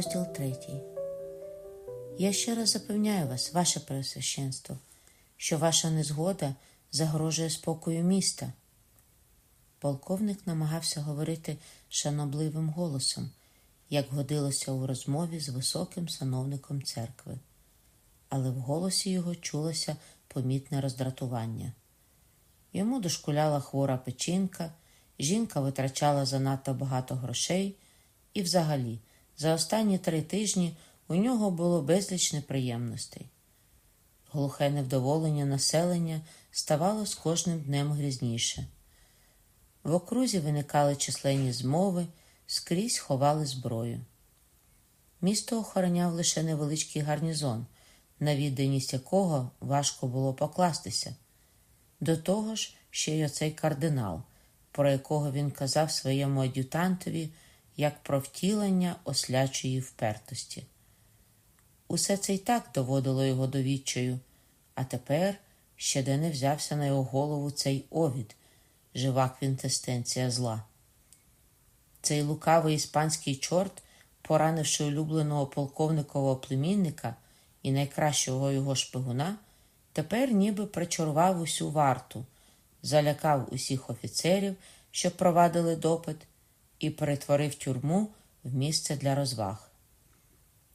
Розділ третій. Я ще раз запевняю вас, ваше Преосвященство, що ваша незгода загрожує спокою міста. Полковник намагався говорити шанобливим голосом, як годилося у розмові з високим сановником церкви, але в голосі його чулося помітне роздратування. Йому дошкуляла хвора печінка, жінка витрачала занадто багато грошей, і, взагалі, за останні три тижні у нього було безліч неприємностей. Глухе невдоволення населення ставало з кожним днем грізніше. В окрузі виникали численні змови, скрізь ховали зброю. Місто охороняв лише невеличкий гарнізон, на відданість якого важко було покластися. До того ж, ще й оцей кардинал, про якого він казав своєму ад'ютантові як про втілення ослячої впертості. Усе це й так доводило його до відчаю, а тепер ще де не взявся на його голову цей овід, жива квінтестенція зла. Цей лукавий іспанський чорт, поранивши улюбленого полковникового племінника і найкращого його шпигуна, тепер ніби причарував усю варту, залякав усіх офіцерів, що провадили допит, і перетворив тюрму в місце для розваг.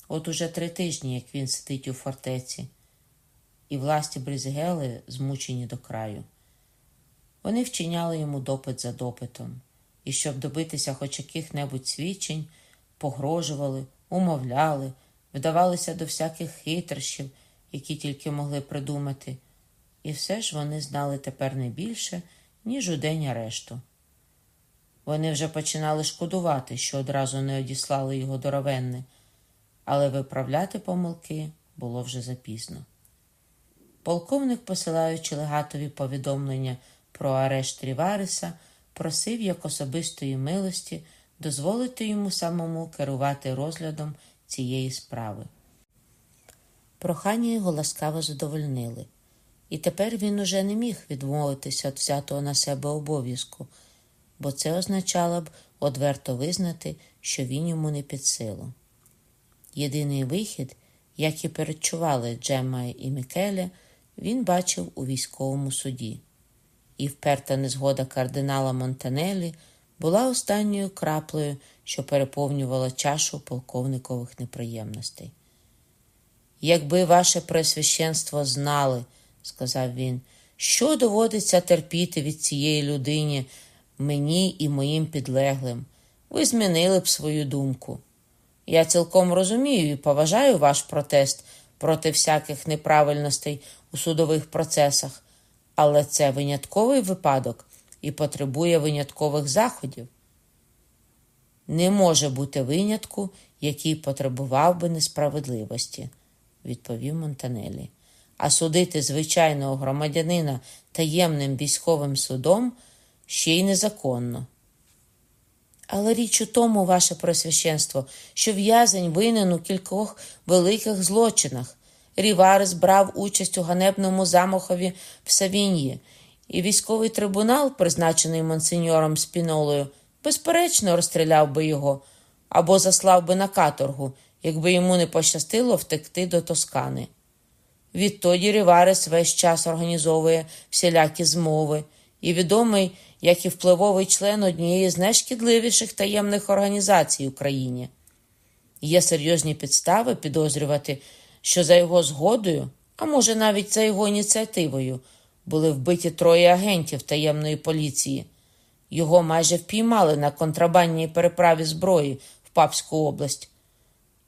От уже три тижні, як він сидить у фортеці, і власті Брізгели змучені до краю. Вони вчиняли йому допит за допитом, і, щоб добитися хоч яких-небудь свідчень, погрожували, умовляли, вдавалися до всяких хитрощів, які тільки могли придумати, і все ж вони знали тепер не більше, ніж у день арешту. Вони вже починали шкодувати, що одразу не одіслали його до Равенни, але виправляти помилки було вже запізно. Полковник, посилаючи легатові повідомлення про арешт Рівариса, просив як особистої милості дозволити йому самому керувати розглядом цієї справи. Прохання його ласкаво задовольнили, і тепер він уже не міг відмовитися від взятого на себе обов'язку бо це означало б одверто визнати, що він йому не під силу. Єдиний вихід, як і передчували Джемма і Мікеле, він бачив у військовому суді, і вперта незгода кардинала Монтанелі була останньою краплею, що переповнювала чашу полковникових неприємностей. Якби ваше пресвященство знали, сказав він, що доводиться терпіти від цієї людини, мені і моїм підлеглим, ви змінили б свою думку. Я цілком розумію і поважаю ваш протест проти всяких неправильностей у судових процесах, але це винятковий випадок і потребує виняткових заходів. Не може бути винятку, який потребував би несправедливості, відповів Монтанелі. А судити звичайного громадянина таємним військовим судом ще й незаконно. Але річ у тому, ваше просвященство, що в'язень винен у кількох великих злочинах. Ріварес брав участь у ганебному замахові в Савіньї, і військовий трибунал, призначений монсеньором Спінолою, безперечно, розстріляв би його або заслав би на каторгу, якби йому не пощастило втекти до Тоскани. Відтоді Ріварес весь час організовує всілякі змови і відомий як і впливовий член однієї з найшкідливіших таємних організацій в Україні. Є серйозні підстави підозрювати, що за його згодою, а може навіть за його ініціативою, були вбиті троє агентів таємної поліції. Його майже впіймали на контрабандній переправі зброї в Папську область.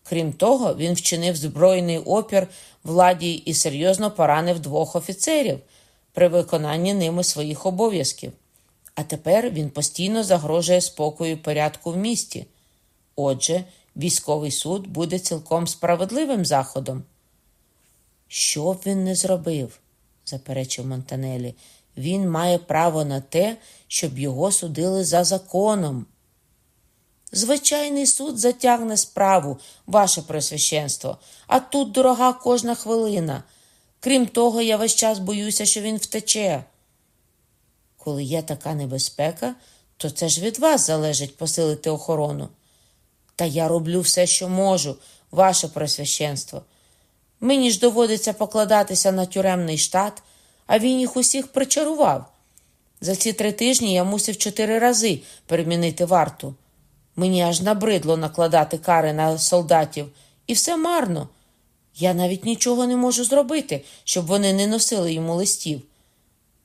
Крім того, він вчинив збройний опір владі і серйозно поранив двох офіцерів при виконанні ними своїх обов'язків а тепер він постійно загрожує спокою і порядку в місті. Отже, військовий суд буде цілком справедливим заходом. Що б він не зробив, заперечив Монтанелі, він має право на те, щоб його судили за законом. Звичайний суд затягне справу, ваше просвященство, а тут дорога кожна хвилина. Крім того, я весь час боюся, що він втече. Коли є така небезпека, то це ж від вас залежить посилити охорону. Та я роблю все, що можу, ваше пресвященство. Мені ж доводиться покладатися на тюремний штат, а він їх усіх причарував. За ці три тижні я мусив чотири рази перемінити варту. Мені аж набридло накладати кари на солдатів, і все марно. Я навіть нічого не можу зробити, щоб вони не носили йому листів.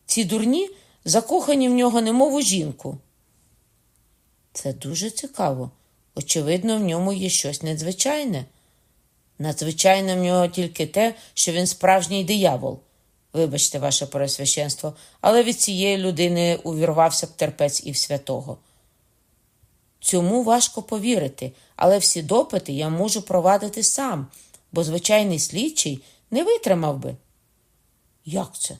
Ці дурні закохані в нього, немов у жінку. Це дуже цікаво. Очевидно, в ньому є щось надзвичайне. Надзвичайне в нього тільки те, що він справжній диявол. Вибачте, ваше пересвященство, але від цієї людини увірвався б терпець і в святого. Цьому важко повірити, але всі допити я можу провадити сам, бо звичайний слідчий не витримав би. Як це?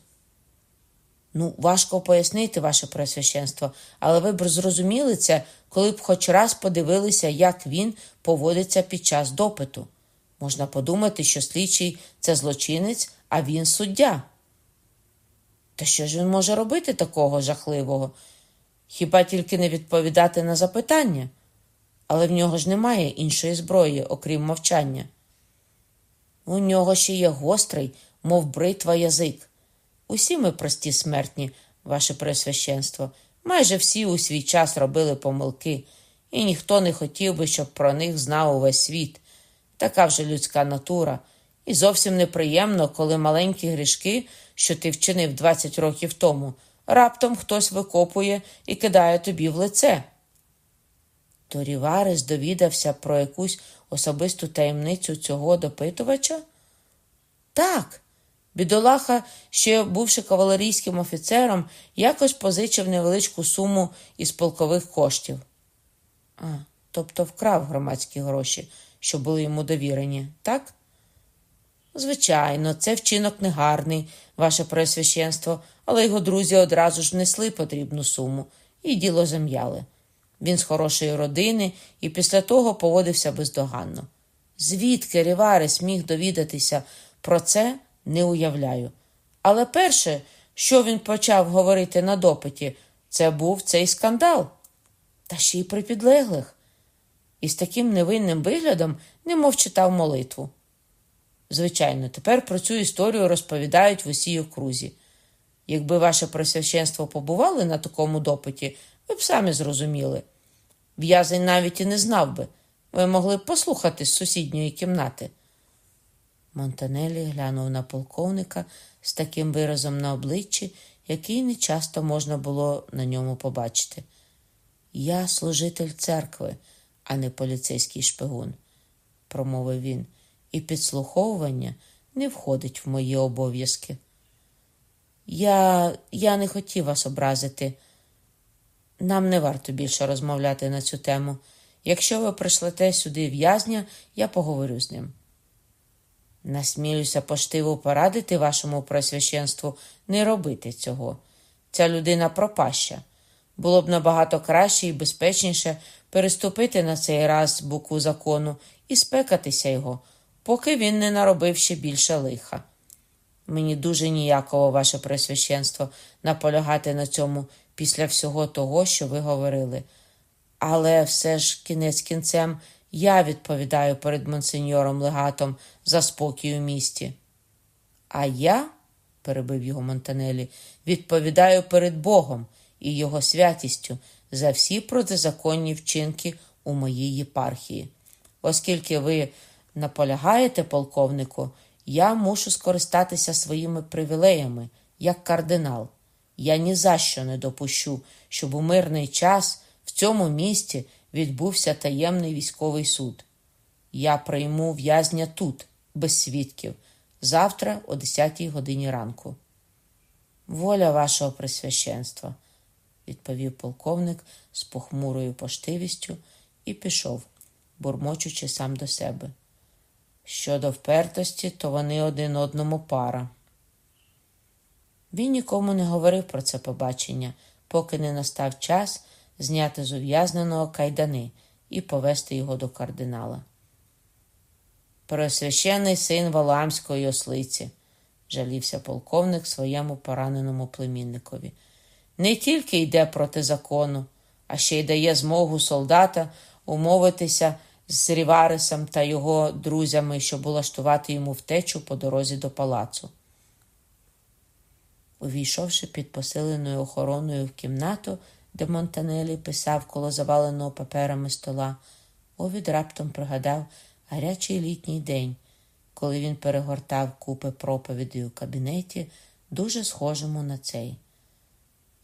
Ну, важко пояснити, ваше пресвященство, але ви б зрозуміли це, коли б хоч раз подивилися, як він поводиться під час допиту. Можна подумати, що слідчий це злочинець, а він суддя. Та що ж він може робити такого жахливого? Хіба тільки не відповідати на запитання? Але в нього ж немає іншої зброї, окрім мовчання. У нього ще є гострий, мов бритва язик. Усі ми прості смертні, ваше пресвященство. Майже всі у свій час робили помилки, і ніхто не хотів би, щоб про них знав увесь світ. Така вже людська натура. І зовсім неприємно, коли маленькі грішки, що ти вчинив 20 років тому, раптом хтось викопує і кидає тобі в лице. То Ріварес довідався про якусь особисту таємницю цього допитувача? Так. Бідолаха, ще бувши кавалерійським офіцером, якось позичив невеличку суму із полкових коштів. А, тобто вкрав громадські гроші, що були йому довірені, так? Звичайно, це вчинок негарний, ваше пресвященство, але його друзі одразу ж внесли потрібну суму і діло зам'яли. Він з хорошої родини і після того поводився бездоганно. Звідки Ріварес міг довідатися про це, не уявляю. Але перше, що він почав говорити на допиті, це був цей скандал. Та ще й при підлеглих. І з таким невинним виглядом немов читав молитву. Звичайно, тепер про цю історію розповідають в усій окрузі. Якби ваше просвященство побували на такому допиті, ви б самі зрозуміли. В'язень навіть і не знав би. Ви могли б послухати з сусідньої кімнати. Монтанелі глянув на полковника з таким виразом на обличчі, який не часто можна було на ньому побачити. Я служитель церкви, а не поліцейський шпигун, промовив він, і підслуховування не входить в мої обов'язки. Я я не хотів вас образити. Нам не варто більше розмовляти на цю тему. Якщо ви прийшлете сюди в'язня, я поговорю з ним. Насмілюся поштиво порадити вашому просвященству не робити цього. Ця людина пропаща. Було б набагато краще і безпечніше переступити на цей раз букву закону і спекатися його, поки він не наробив ще більше лиха. Мені дуже ніяково, ваше пресвященство, наполягати на цьому після всього того, що ви говорили. Але все ж кінець кінцем я відповідаю перед монсеньором легатом за спокій у місті. А я, перебив його Монтанелі, відповідаю перед Богом і його святістю за всі протизаконні вчинки у моїй єпархії. Оскільки ви наполягаєте, полковнику, я мушу скористатися своїми привілеями як кардинал. Я ні за що не допущу, щоб у мирний час в цьому місті відбувся таємний військовий суд. Я прийму в'язня тут, без свідків, завтра о 10 годині ранку. Воля вашого присвященства, відповів полковник з похмурою поштивістю і пішов, бурмочучи сам до себе. Щодо впертості, то вони один одному пара. Він нікому не говорив про це побачення, поки не настав час зняти з ув'язненого кайдани і повести його до кардинала. Просвящений син Валаамської ослиці, жалівся полковник своєму пораненому племінникові. Не тільки йде проти закону, а ще й дає змогу солдата умовитися з Ріваресом та його друзями, щоб улаштувати йому втечу по дорозі до палацу. Увійшовши під посиленою охороною в кімнату, де Монтанелі писав коло заваленого паперами стола, Овід раптом пригадав гарячий літній день, коли він перегортав купи проповідей у кабінеті, дуже схожому на цей.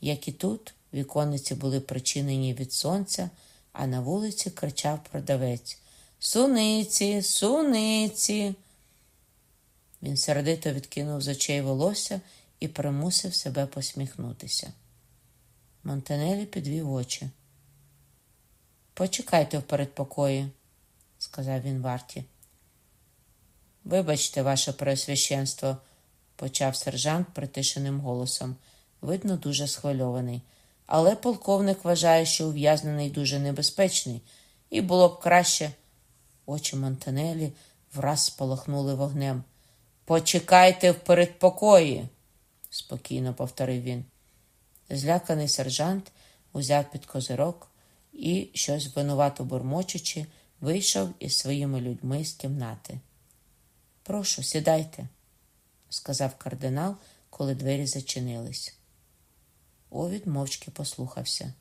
Як і тут, віконниці були причинені від сонця, а на вулиці кричав продавець Суниці, суниці. Він сердито відкинув з очей волосся і примусив себе посміхнутися. Монтанелі підвів очі. Почекайте в передпокої, сказав він варті. Вибачте, ваше преосвященство, почав сержант притишеним голосом, видно, дуже схвильований. Але полковник вважає, що ув'язнений дуже небезпечний, і було б краще. Очі Монтанелі враз спалахнули вогнем. Почекайте в передпокої, спокійно повторив він. Зляканий сержант узяв під козирок і, щось винувато бурмочучи, вийшов із своїми людьми з кімнати. Прошу, сідайте, сказав кардинал, коли двері зачинились. Овід мовчки послухався.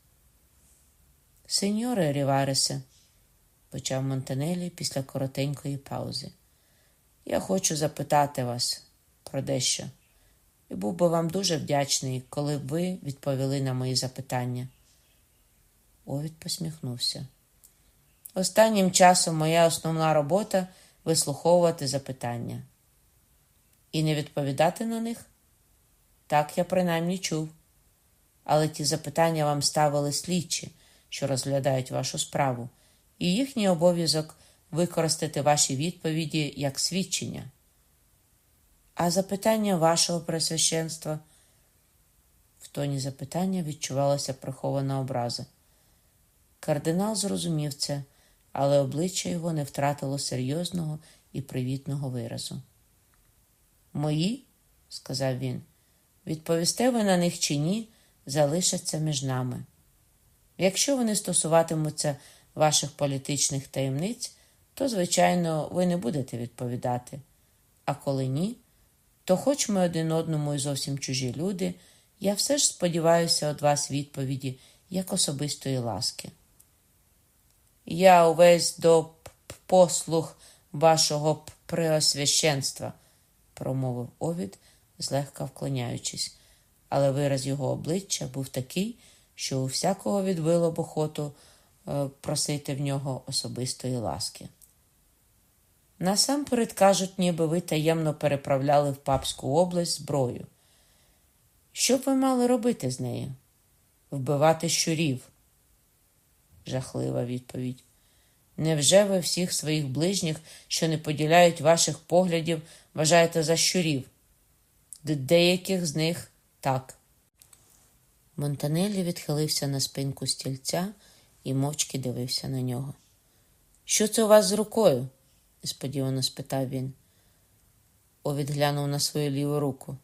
Сеньоре Ріваресе, почав Монтанелі після коротенької паузи. Я хочу запитати вас про дещо, і був би вам дуже вдячний, коли б ви відповіли на мої запитання. Овід посміхнувся. Останнім часом моя основна робота вислуховувати запитання. І не відповідати на них? Так я принаймні чув. Але ті запитання вам ставили слідчі, що розглядають вашу справу, і їхній обов'язок використати ваші відповіді як свідчення. А запитання вашого пресвященства? В тоні запитання відчувалася прихована образа. Кардинал зрозумів це, але обличчя його не втратило серйозного і привітного виразу. Мої, сказав він, відповісте ви на них чи ні, залишаться між нами. Якщо вони стосуватимуться ваших політичних таємниць, то, звичайно, ви не будете відповідати. А коли ні, то, хоч ми один одному і зовсім чужі люди, я все ж сподіваюся від вас відповіді як особистої ласки. Я увесь до послуг вашого преосвященства, промовив Овід, злегка вклоняючись, але вираз його обличчя був такий, що у всякого відбило б охоту е, просити в нього особистої ласки. Насамперед кажуть, ніби ви таємно переправляли в Папську область зброю. Що б ви мали робити з нею? Вбивати щурів? Жахлива відповідь. Невже ви всіх своїх ближніх, що не поділяють ваших поглядів, вважаєте за щурів? Деяких з них так. Монтанелі відхилився на спинку стільця і мовчки дивився на нього. Що це у вас з рукою? Несподівано спитав він. Овід глянув на свою ліву руку.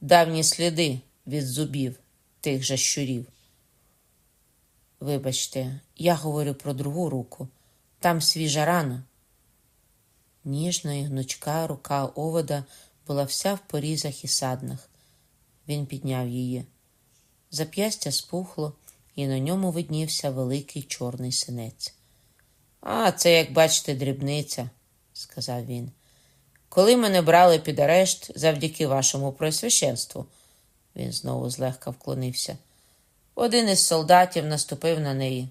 Давні сліди від зубів тих же щурів. Вибачте, я говорю про другу руку. Там свіжа рана. Ніжна і гнучка рука овода була вся в порізах і саднах. Він підняв її. Зап'ястя спухло, і на ньому виднівся великий чорний синець. А, це, як бачите, дрібниця, сказав він. Коли мене брали під арешт завдяки вашому просвященству, він знову злегка вклонився. Один із солдатів наступив на неї.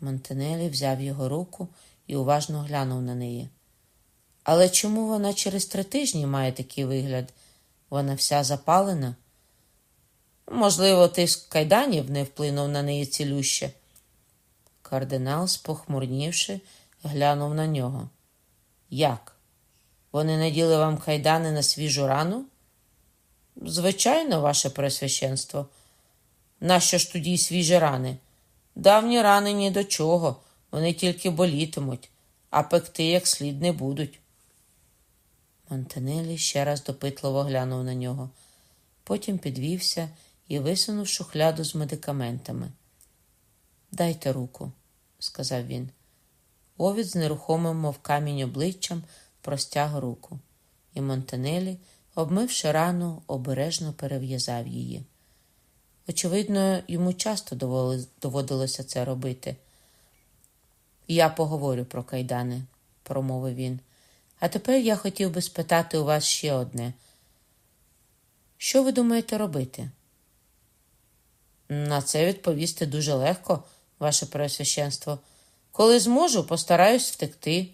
Монтанелі взяв його руку і уважно глянув на неї. Але чому вона через три тижні має такий вигляд? Вона вся запалена? Можливо, тиск кайданів не вплинув на неї цілюще. Кардинал, спохмурнівши, глянув на нього. Як? Вони наділи вам кайдани на свіжу рану? Звичайно, ваше пресвященство. Нащо ж тоді свіжі рани? Давні рани ні до чого, вони тільки болітимуть, а пекти як слід не будуть. Монтанелі ще раз допитливо глянув на нього, потім підвівся і висунув шухляду з медикаментами. Дайте руку, сказав він. Овід нерухомим, мов камінь обличчям, простяг руку, і Монтанелі, обмивши рану, обережно перев'язав її. Очевидно, йому часто доводилося це робити. Я поговорю про кайдани, промовив він. А тепер я хотів би спитати у вас ще одне. Що ви думаєте робити? На це відповісти дуже легко, ваше Преосвященство. Коли зможу, постараюсь втекти,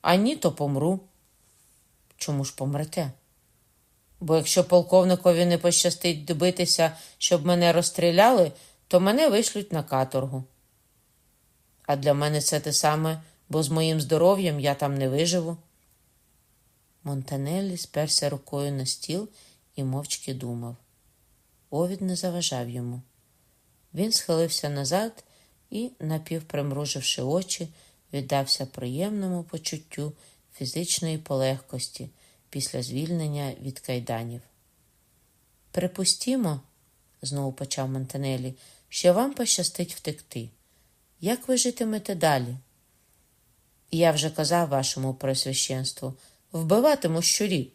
а ні, то помру. Чому ж помрете? Бо якщо полковникові не пощастить добитися, щоб мене розстріляли, то мене вишлють на каторгу. А для мене це те саме, бо з моїм здоров'ям я там не виживу. Монтанеллі сперся рукою на стіл і мовчки думав. Овід не заважав йому. Він схилився назад і, напівпримруживши очі, віддався приємному почуттю фізичної полегкості після звільнення від кайданів. Припустімо, знову почав Монтанелі, що вам пощастить втекти. Як ви житимете далі? Я вже казав вашому просвященству, вбиватиму щурів.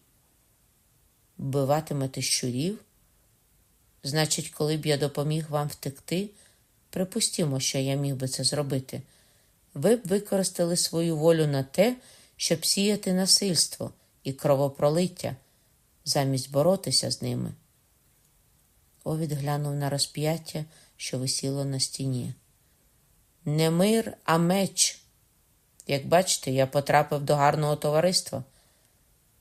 Вбиватимете щурів? Значить, коли б я допоміг вам втекти, припустімо, що я міг би це зробити, ви б використали свою волю на те, щоб сіяти насильство і кровопролиття, замість боротися з ними. Овід глянув на розп'яття, що висіло на стіні. Не мир, а меч. Як бачите, я потрапив до гарного товариства,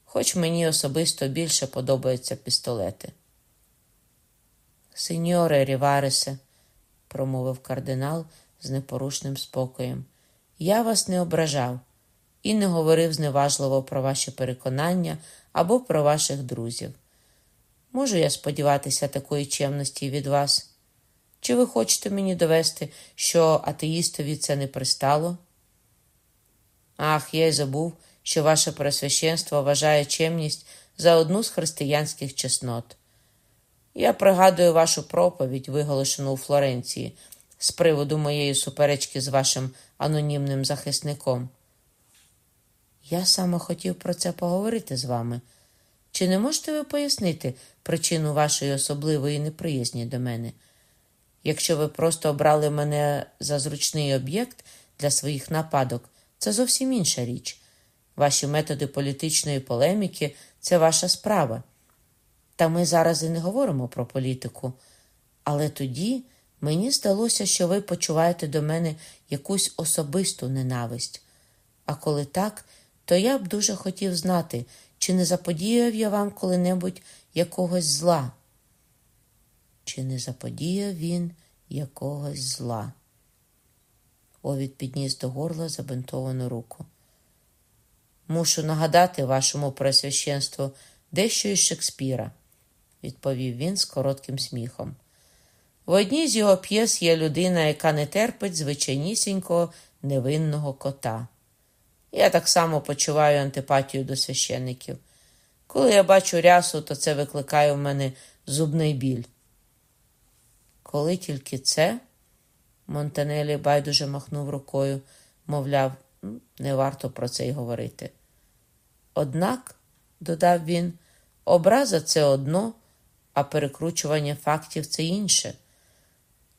хоч мені особисто більше подобаються пістолети. Сеньоре Ріваресе, промовив кардинал з непорушним спокоєм, я вас не ображав і не говорив зневажливо про ваші переконання або про ваших друзів. Можу я сподіватися такої чемності від вас? Чи ви хочете мені довести, що атеїстові це не пристало? Ах, я й забув, що ваше пресвященство вважає чемність за одну з християнських чеснот. Я пригадую вашу проповідь, виголошену у Флоренції, з приводу моєї суперечки з вашим анонімним захисником. Я саме хотів про це поговорити з вами. Чи не можете ви пояснити причину вашої особливої неприязні до мене? Якщо ви просто обрали мене за зручний об'єкт для своїх нападок, це зовсім інша річ. Ваші методи політичної полеміки це ваша справа. Та ми зараз і не говоримо про політику. Але тоді мені здалося, що ви почуваєте до мене якусь особисту ненависть. А коли так, то я б дуже хотів знати, чи не заподіяв я вам коли-небудь якогось зла? Чи не заподіяв він якогось зла? Овід підніс до горла забинтовану руку. Мушу нагадати вашому пресвященству дещо із Шекспіра відповів він з коротким сміхом. В одній з його п'єс є людина, яка не терпить звичайнісінького невинного кота. Я так само почуваю антипатію до священників. Коли я бачу рясу, то це викликає в мене зубний біль. Коли тільки це, Монтанелі байдуже махнув рукою, мовляв, не варто про це й говорити. Однак, додав він, образа це одно, а перекручування фактів це інше.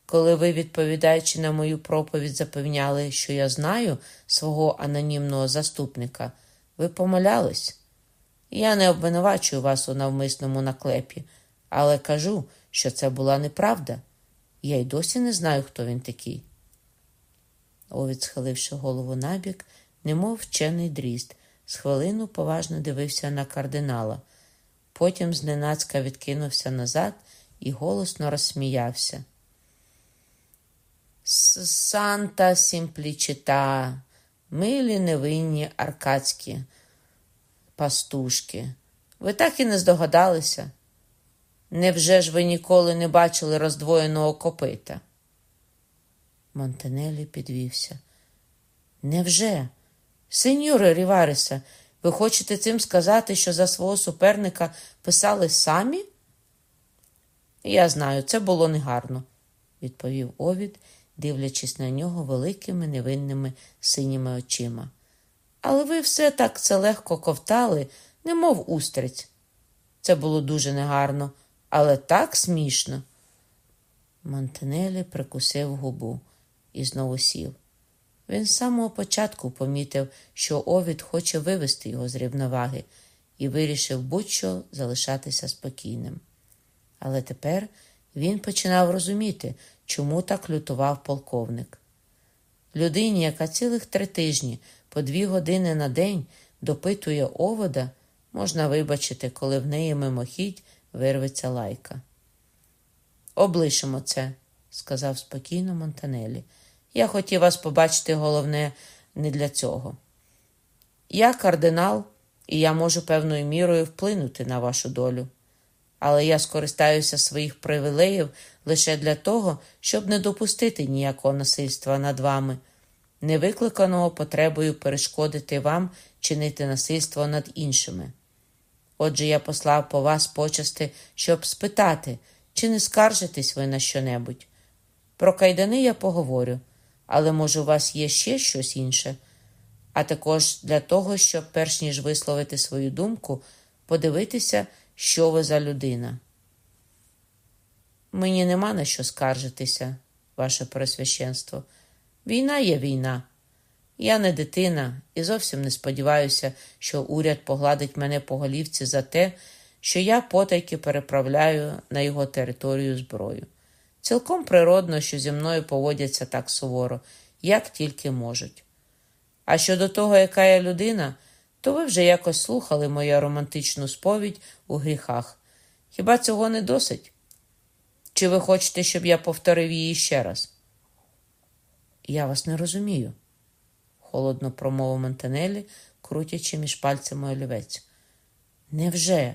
Коли ви, відповідаючи на мою проповідь, запевняли, що я знаю свого анонімного заступника, ви помилялись. Я не обвинувачую вас у навмисному наклепі, але кажу, що це була неправда. Я й досі не знаю, хто він такий. Овід, схиливши голову набік, немов вчений дріст, з хвилину поважно дивився на кардинала. Потім зненацька відкинувся назад і голосно розсміявся. Санта сімплічита, милі невинні аркадські пастушки. Ви так і не здогадалися? Невже ж ви ніколи не бачили роздвоєного копита? Монтанелі підвівся. Невже? Сеньоре Рівареса, ви хочете цим сказати, що за свого суперника писали самі? Я знаю, це було негарно, відповів Овід, дивлячись на нього великими невинними синіми очима. Але ви все так це легко ковтали, немов устриць. Це було дуже негарно, але так смішно. Монтанелі прикусив губу і знову сів. Він з самого початку помітив, що Овід хоче вивести його з рівноваги, і вирішив будь-що залишатися спокійним. Але тепер він починав розуміти, чому так лютував полковник. Людині, яка цілих три тижні по дві години на день допитує овода, можна вибачити, коли в неї мимохідь вирветься лайка. Облишимо це, сказав спокійно Монтанелі. Я хотів вас побачити, головне, не для цього. Я кардинал, і я можу певною мірою вплинути на вашу долю. Але я скористаюся своїх привілеїв лише для того, щоб не допустити ніякого насильства над вами, не викликаного потребою перешкодити вам чинити насильство над іншими. Отже, я послав по вас почасти, щоб спитати, чи не скаржитесь ви на щонебудь. Про кайдани я поговорю, але, може, у вас є ще щось інше, а також для того, щоб, перш ніж висловити свою думку, подивитися, що ви за людина. Мені нема на що скаржитися, ваше Пресвященство. Війна є війна. Я не дитина і зовсім не сподіваюся, що уряд погладить мене по голівці за те, що я потайки переправляю на його територію зброю. Цілком природно, що зі мною поводяться так суворо, як тільки можуть. А щодо того, яка я людина, то ви вже якось слухали мою романтичну сповідь у гріхах. Хіба цього не досить? Чи ви хочете, щоб я повторив її ще раз? Я вас не розумію, холодно промовив Монтанелі, крутячи між пальцями олівець. Невже?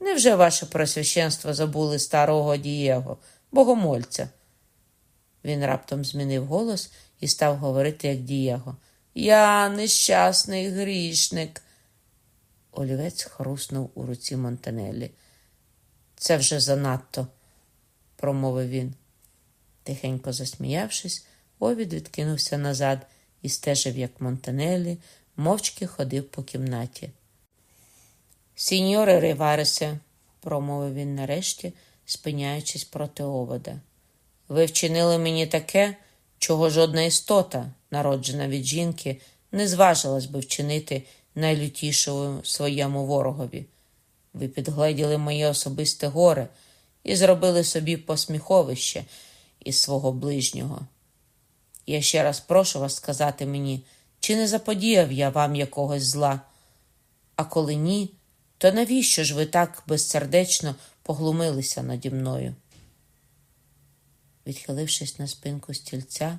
Невже ваше просвященство забули старого Дієго, богомольця? Він раптом змінив голос і став говорити, як Дієго. Я нещасний грішник. Олівець хруснув у руці Монтанелі. Це вже занадто, промовив він. Тихенько засміявшись, Овід відкинувся назад і стежив, як Монтанелі, мовчки ходив по кімнаті. Сіньоре Риваресе, промовив він нарешті, спиняючись проти овода. Ви вчинили мені таке, чого жодна істота, народжена від жінки, не зважилась би вчинити найлютішому своєму ворогові. Ви підгледіли моє особисте горе і зробили собі посміховище із свого ближнього. Я ще раз прошу вас сказати мені, чи не заподіяв я вам якогось зла, а коли ні, то навіщо ж ви так безсердечно поглумилися наді мною? Відхилившись на спинку стільця,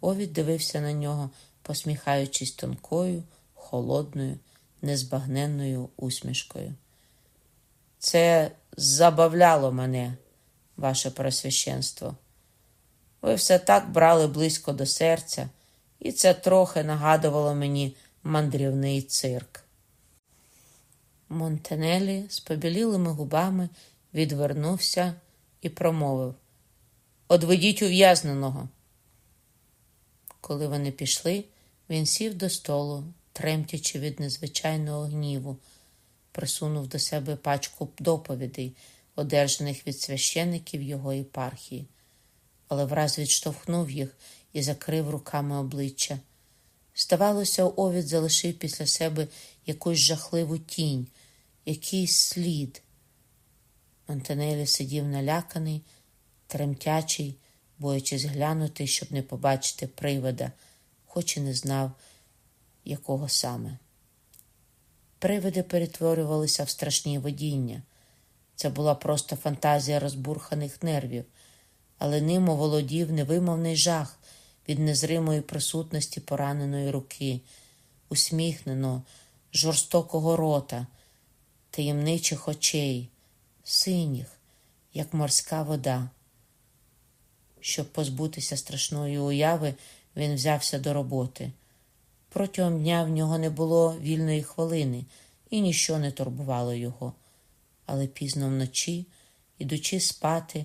Овід дивився на нього, посміхаючись тонкою, холодною, незбагненною усмішкою. Це забавляло мене, ваше просвященство. Ви все так брали близько до серця, і це трохи нагадувало мені мандрівний цирк. Монтанелі з побілілими губами відвернувся і промовив Одведіть ув'язненого. Коли вони пішли, він сів до столу, тремтячи від незвичайного гніву, присунув до себе пачку доповідей, одержаних від священиків його єпархії, але враз відштовхнув їх і закрив руками обличчя. Здавалося, Овід залишив після себе якусь жахливу тінь, якийсь слід. Монтанелі сидів наляканий, тремтячий, боячись глянути, щоб не побачити привида, хоч і не знав, якого саме. Привиди перетворювалися в страшні видіння. Це була просто фантазія розбурханих нервів, але ним оволодів невимовний жах від незримої присутності пораненої руки, усміхненого, жорстокого рота, таємничих очей, синіх, як морська вода. Щоб позбутися страшної уяви, він взявся до роботи. Протягом дня в нього не було вільної хвилини, і ніщо не турбувало його. Але пізно вночі, ідучи спати,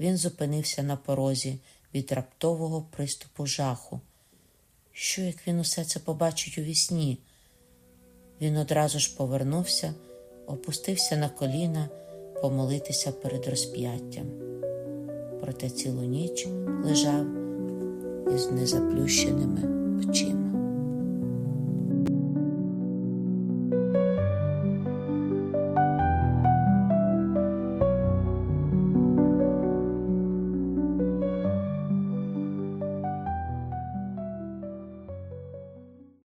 він зупинився на порозі, від раптового приступу жаху. Що як він усе це побачить у вісні? Він одразу ж повернувся, опустився на коліна помолитися перед розп'яттям. Проте цілу ніч лежав із незаплющеними очима.